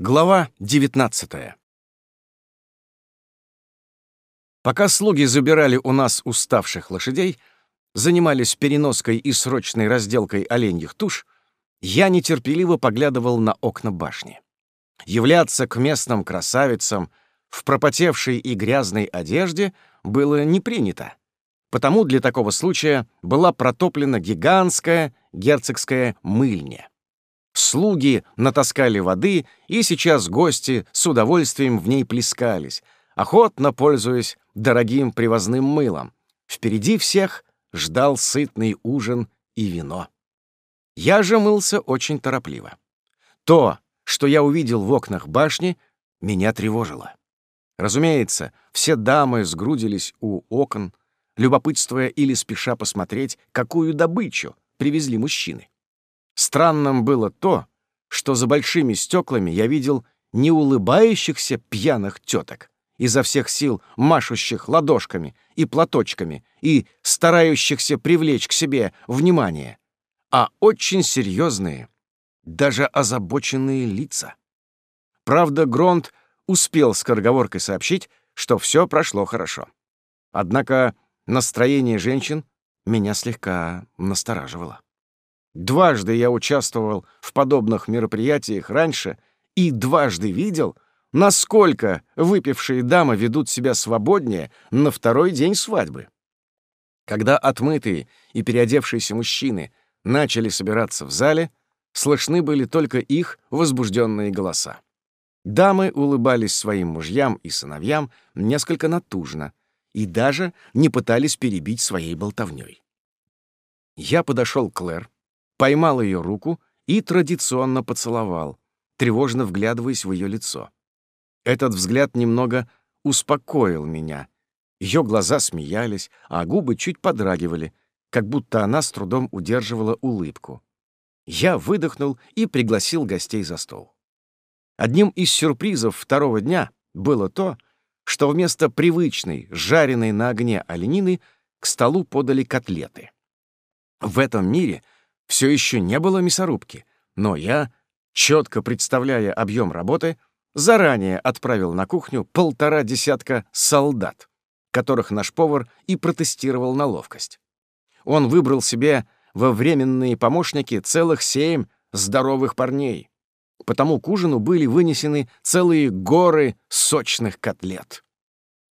Глава 19 Пока слуги забирали у нас уставших лошадей, занимались переноской и срочной разделкой оленьих туш, я нетерпеливо поглядывал на окна башни. Являться к местным красавицам в пропотевшей и грязной одежде было не принято. Потому для такого случая была протоплена гигантская герцогская мыльня. Слуги натаскали воды, и сейчас гости с удовольствием в ней плескались, охотно пользуясь дорогим привозным мылом. Впереди всех ждал сытный ужин и вино. Я же мылся очень торопливо. То, что я увидел в окнах башни, меня тревожило. Разумеется, все дамы сгрудились у окон, любопытствуя или спеша посмотреть, какую добычу привезли мужчины. Странным было то, что за большими стеклами я видел не улыбающихся пьяных теток, изо всех сил машущих ладошками и платочками и старающихся привлечь к себе внимание, а очень серьезные, даже озабоченные лица. Правда, Гронт успел с скороговоркой сообщить, что все прошло хорошо. Однако Настроение женщин меня слегка настораживало. Дважды я участвовал в подобных мероприятиях раньше и дважды видел, насколько выпившие дамы ведут себя свободнее на второй день свадьбы. Когда отмытые и переодевшиеся мужчины начали собираться в зале, слышны были только их возбужденные голоса. Дамы улыбались своим мужьям и сыновьям несколько натужно, и даже не пытались перебить своей болтовнёй. Я подошел к Клэр, поймал ее руку и традиционно поцеловал, тревожно вглядываясь в ее лицо. Этот взгляд немного успокоил меня. Ее глаза смеялись, а губы чуть подрагивали, как будто она с трудом удерживала улыбку. Я выдохнул и пригласил гостей за стол. Одним из сюрпризов второго дня было то, что вместо привычной, жареной на огне оленины к столу подали котлеты. В этом мире все еще не было мясорубки, но я, четко представляя объем работы, заранее отправил на кухню полтора десятка солдат, которых наш повар и протестировал на ловкость. Он выбрал себе во временные помощники целых семь здоровых парней, потому к ужину были вынесены целые горы сочных котлет.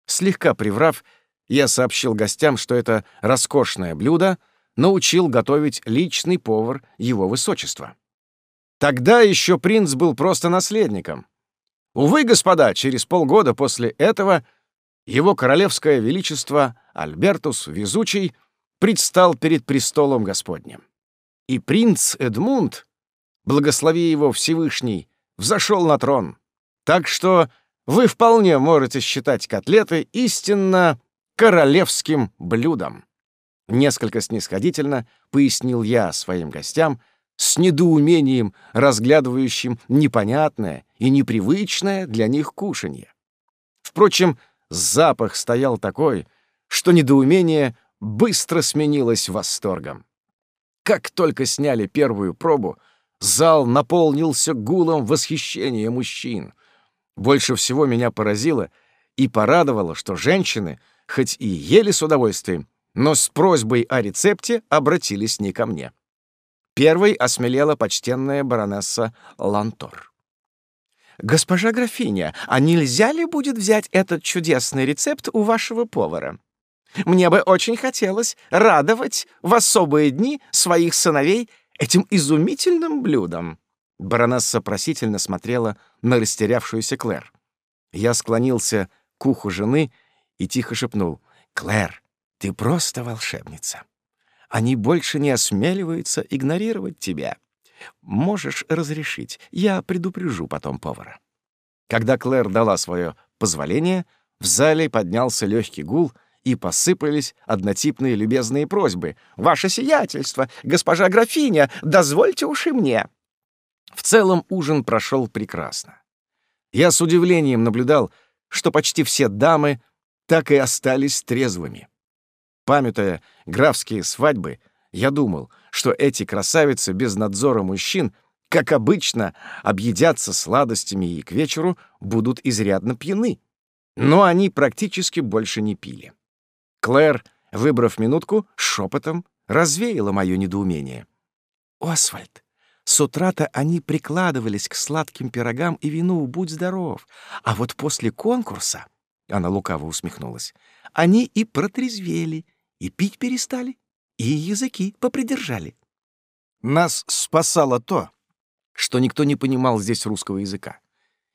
Слегка приврав, я сообщил гостям, что это роскошное блюдо научил готовить личный повар его высочества. Тогда еще принц был просто наследником. Увы, господа, через полгода после этого его королевское величество Альбертус Везучий предстал перед престолом Господним. И принц Эдмунд благослови его Всевышний, взошел на трон. Так что вы вполне можете считать котлеты истинно королевским блюдом. Несколько снисходительно пояснил я своим гостям, с недоумением разглядывающим непонятное и непривычное для них кушанье. Впрочем, запах стоял такой, что недоумение быстро сменилось восторгом. Как только сняли первую пробу, Зал наполнился гулом восхищения мужчин. Больше всего меня поразило и порадовало, что женщины, хоть и ели с удовольствием, но с просьбой о рецепте обратились не ко мне. Первой осмелела почтенная баронесса Лантор. «Госпожа графиня, а нельзя ли будет взять этот чудесный рецепт у вашего повара? Мне бы очень хотелось радовать в особые дни своих сыновей этим изумительным блюдом?» Баронесса просительно смотрела на растерявшуюся Клэр. Я склонился к уху жены и тихо шепнул. «Клэр, ты просто волшебница. Они больше не осмеливаются игнорировать тебя. Можешь разрешить, я предупрежу потом повара». Когда Клэр дала свое позволение, в зале поднялся легкий гул — и посыпались однотипные любезные просьбы. «Ваше сиятельство! Госпожа графиня! Дозвольте уж и мне!» В целом ужин прошел прекрасно. Я с удивлением наблюдал, что почти все дамы так и остались трезвыми. Памятая графские свадьбы, я думал, что эти красавицы без надзора мужчин как обычно, объедятся сладостями и к вечеру будут изрядно пьяны. Но они практически больше не пили. Клэр, выбрав минутку, шепотом развеяла мое недоумение. «Освальд, с утра-то они прикладывались к сладким пирогам и вину, будь здоров. А вот после конкурса, — она лукаво усмехнулась, — они и протрезвели, и пить перестали, и языки попридержали. Нас спасало то, что никто не понимал здесь русского языка.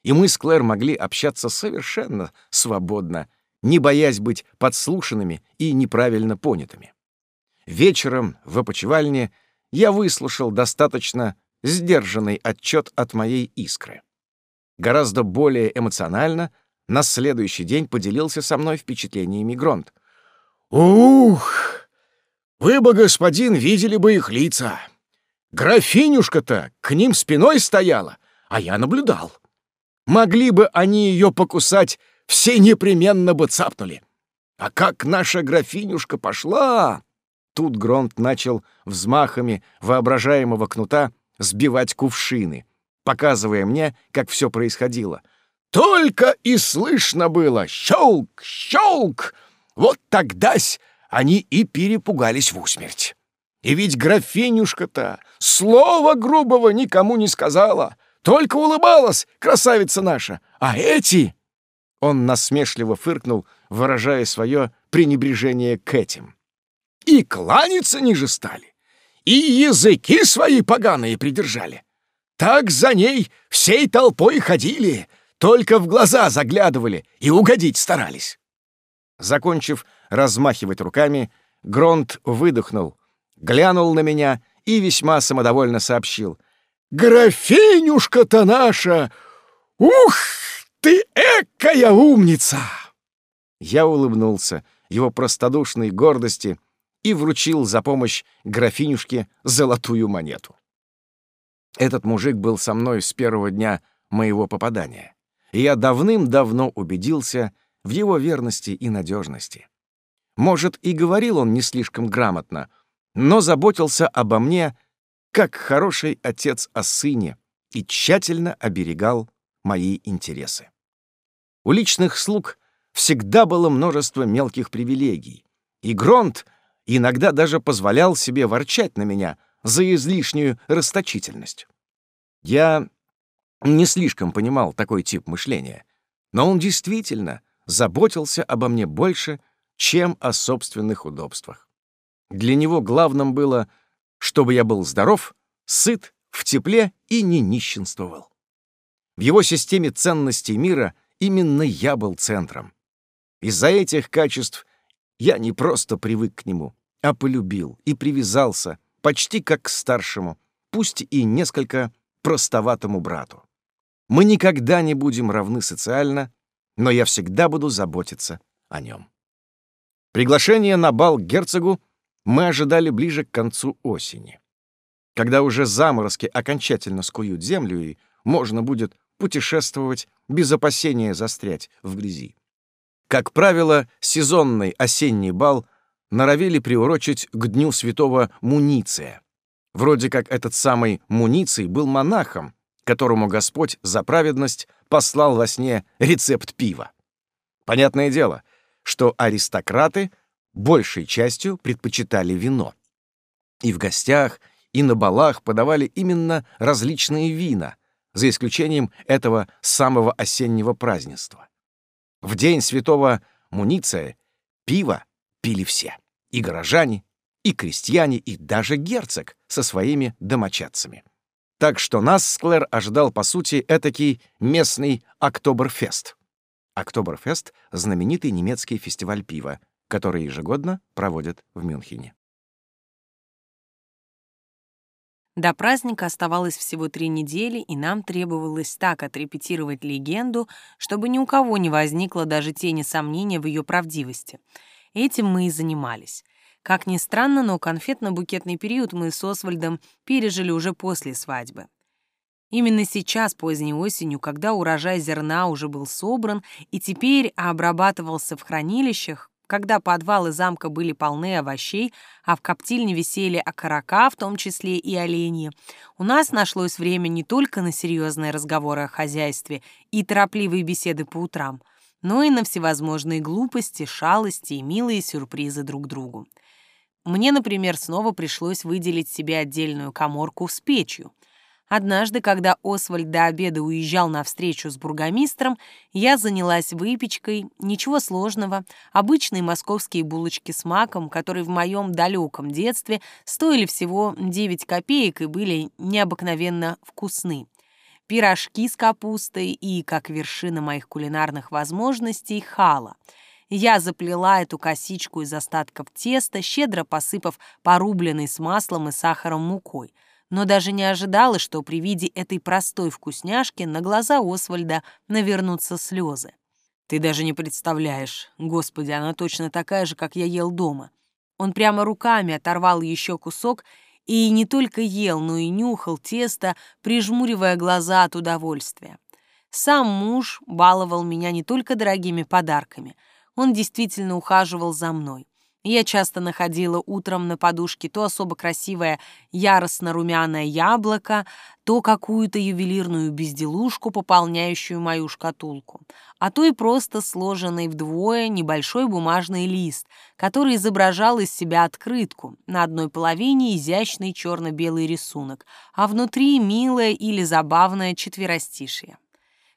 И мы с Клэр могли общаться совершенно свободно, не боясь быть подслушанными и неправильно понятыми. Вечером в опочивальне я выслушал достаточно сдержанный отчет от моей искры. Гораздо более эмоционально на следующий день поделился со мной впечатлениями Гронт. «Ух! Вы бы, господин, видели бы их лица! Графинюшка-то к ним спиной стояла, а я наблюдал. Могли бы они ее покусать, все непременно бы цапнули. А как наша графинюшка пошла!» Тут Гронт начал взмахами воображаемого кнута сбивать кувшины, показывая мне, как все происходило. Только и слышно было «щелк, щелк!» Вот тогдась они и перепугались в усмерть. И ведь графинюшка-то слова грубого никому не сказала, только улыбалась, красавица наша. А эти...» Он насмешливо фыркнул, выражая свое пренебрежение к этим. И кланяться ниже стали, и языки свои поганые придержали. Так за ней всей толпой ходили, только в глаза заглядывали и угодить старались. Закончив размахивать руками, Гронт выдохнул, глянул на меня и весьма самодовольно сообщил. «Графинюшка-то наша! Ух, ты экая умница!» Я улыбнулся его простодушной гордости — и вручил за помощь графинюшке золотую монету. Этот мужик был со мной с первого дня моего попадания, и я давным-давно убедился в его верности и надежности. Может, и говорил он не слишком грамотно, но заботился обо мне, как хороший отец о сыне, и тщательно оберегал мои интересы. У личных слуг всегда было множество мелких привилегий, и Гронт иногда даже позволял себе ворчать на меня за излишнюю расточительность. Я не слишком понимал такой тип мышления, но он действительно заботился обо мне больше, чем о собственных удобствах. Для него главным было, чтобы я был здоров, сыт, в тепле и не нищенствовал. В его системе ценностей мира именно я был центром. Из-за этих качеств я не просто привык к нему, а полюбил и привязался почти как к старшему, пусть и несколько простоватому брату. Мы никогда не будем равны социально, но я всегда буду заботиться о нем. Приглашение на бал к герцогу мы ожидали ближе к концу осени, когда уже заморозки окончательно скуют землю и можно будет путешествовать без опасения застрять в грязи. Как правило, сезонный осенний бал норовили приурочить к дню святого Муниция. Вроде как этот самый Муниций был монахом, которому Господь за праведность послал во сне рецепт пива. Понятное дело, что аристократы большей частью предпочитали вино. И в гостях, и на балах подавали именно различные вина, за исключением этого самого осеннего празднества. В день святого Муниция пиво пили все — и горожане, и крестьяне, и даже герцог со своими домочадцами. Так что нас с Клэр ожидал, по сути, этакий местный Октоберфест. Октоберфест — знаменитый немецкий фестиваль пива, который ежегодно проводят в Мюнхене. До праздника оставалось всего три недели, и нам требовалось так отрепетировать легенду, чтобы ни у кого не возникло даже тени сомнения в ее правдивости. Этим мы и занимались. Как ни странно, но конфетно-букетный период мы с Освальдом пережили уже после свадьбы. Именно сейчас, поздней осенью, когда урожай зерна уже был собран и теперь обрабатывался в хранилищах, когда подвалы замка были полны овощей, а в коптильне висели окорока, в том числе и оленьи, у нас нашлось время не только на серьезные разговоры о хозяйстве и торопливые беседы по утрам, но и на всевозможные глупости, шалости и милые сюрпризы друг другу. Мне, например, снова пришлось выделить себе отдельную коморку с печью. Однажды, когда Освальд до обеда уезжал на встречу с бургомистром, я занялась выпечкой, ничего сложного, обычные московские булочки с маком, которые в моем далеком детстве стоили всего 9 копеек и были необыкновенно вкусны. Пирожки с капустой и, как вершина моих кулинарных возможностей, хала — я заплела эту косичку из остатков теста, щедро посыпав порубленной с маслом и сахаром мукой — но даже не ожидала, что при виде этой простой вкусняшки на глаза Освальда навернутся слезы. «Ты даже не представляешь. Господи, она точно такая же, как я ел дома». Он прямо руками оторвал еще кусок и не только ел, но и нюхал тесто, прижмуривая глаза от удовольствия. Сам муж баловал меня не только дорогими подарками, он действительно ухаживал за мной. Я часто находила утром на подушке то особо красивое яростно-румяное яблоко, то какую-то ювелирную безделушку, пополняющую мою шкатулку, а то и просто сложенный вдвое небольшой бумажный лист, который изображал из себя открытку, на одной половине изящный черно-белый рисунок, а внутри милое или забавное четверостишие.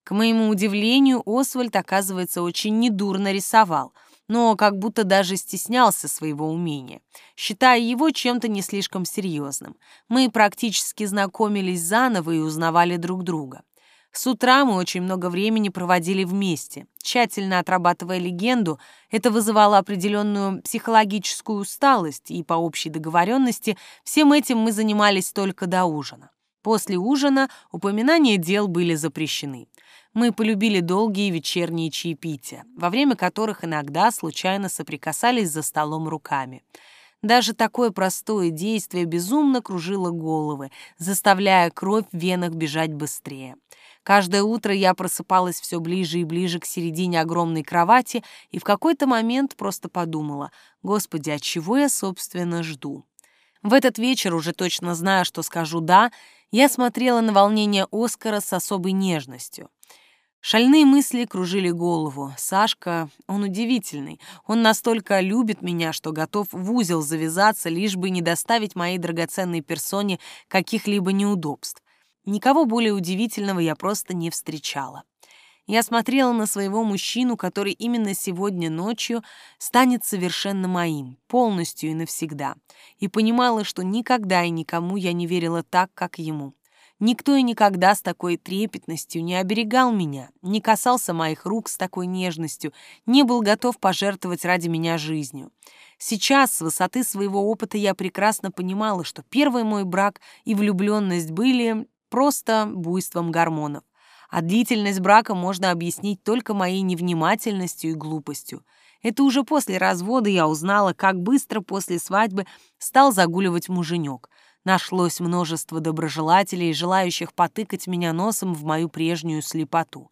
К моему удивлению, Освальд, оказывается, очень недурно рисовал — но как будто даже стеснялся своего умения, считая его чем-то не слишком серьезным. Мы практически знакомились заново и узнавали друг друга. С утра мы очень много времени проводили вместе. Тщательно отрабатывая легенду, это вызывало определенную психологическую усталость, и по общей договоренности всем этим мы занимались только до ужина. После ужина упоминания дел были запрещены мы полюбили долгие вечерние чаепития, во время которых иногда случайно соприкасались за столом руками. Даже такое простое действие безумно кружило головы, заставляя кровь в венах бежать быстрее. Каждое утро я просыпалась все ближе и ближе к середине огромной кровати и в какой-то момент просто подумала, «Господи, от чего я, собственно, жду?» В этот вечер, уже точно зная, что скажу «да», я смотрела на волнение Оскара с особой нежностью. Шальные мысли кружили голову. Сашка, он удивительный. Он настолько любит меня, что готов в узел завязаться, лишь бы не доставить моей драгоценной персоне каких-либо неудобств. Никого более удивительного я просто не встречала. Я смотрела на своего мужчину, который именно сегодня ночью станет совершенно моим, полностью и навсегда, и понимала, что никогда и никому я не верила так, как ему. Никто и никогда с такой трепетностью не оберегал меня, не касался моих рук с такой нежностью, не был готов пожертвовать ради меня жизнью. Сейчас, с высоты своего опыта, я прекрасно понимала, что первый мой брак и влюбленность были просто буйством гормонов. А длительность брака можно объяснить только моей невнимательностью и глупостью. Это уже после развода я узнала, как быстро после свадьбы стал загуливать муженек. Нашлось множество доброжелателей, желающих потыкать меня носом в мою прежнюю слепоту.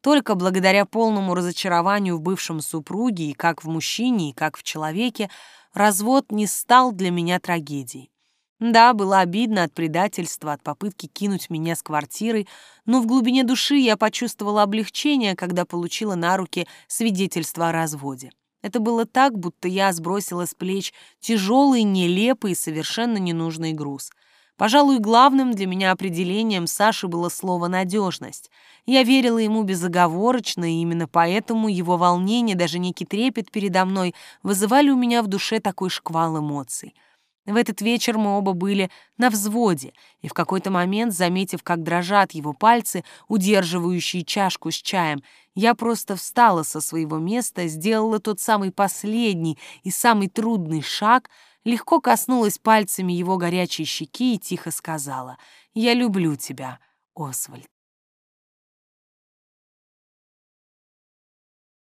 Только благодаря полному разочарованию в бывшем супруге и как в мужчине, и как в человеке, развод не стал для меня трагедией. Да, было обидно от предательства, от попытки кинуть меня с квартирой, но в глубине души я почувствовала облегчение, когда получила на руки свидетельство о разводе. Это было так, будто я сбросила с плеч тяжелый, нелепый и совершенно ненужный груз. Пожалуй, главным для меня определением Саши было слово «надежность». Я верила ему безоговорочно, и именно поэтому его волнение, даже некий трепет передо мной вызывали у меня в душе такой шквал эмоций — в этот вечер мы оба были на взводе, и в какой-то момент, заметив, как дрожат его пальцы, удерживающие чашку с чаем, я просто встала со своего места, сделала тот самый последний и самый трудный шаг, легко коснулась пальцами его горячей щеки и тихо сказала «Я люблю тебя, Освальд».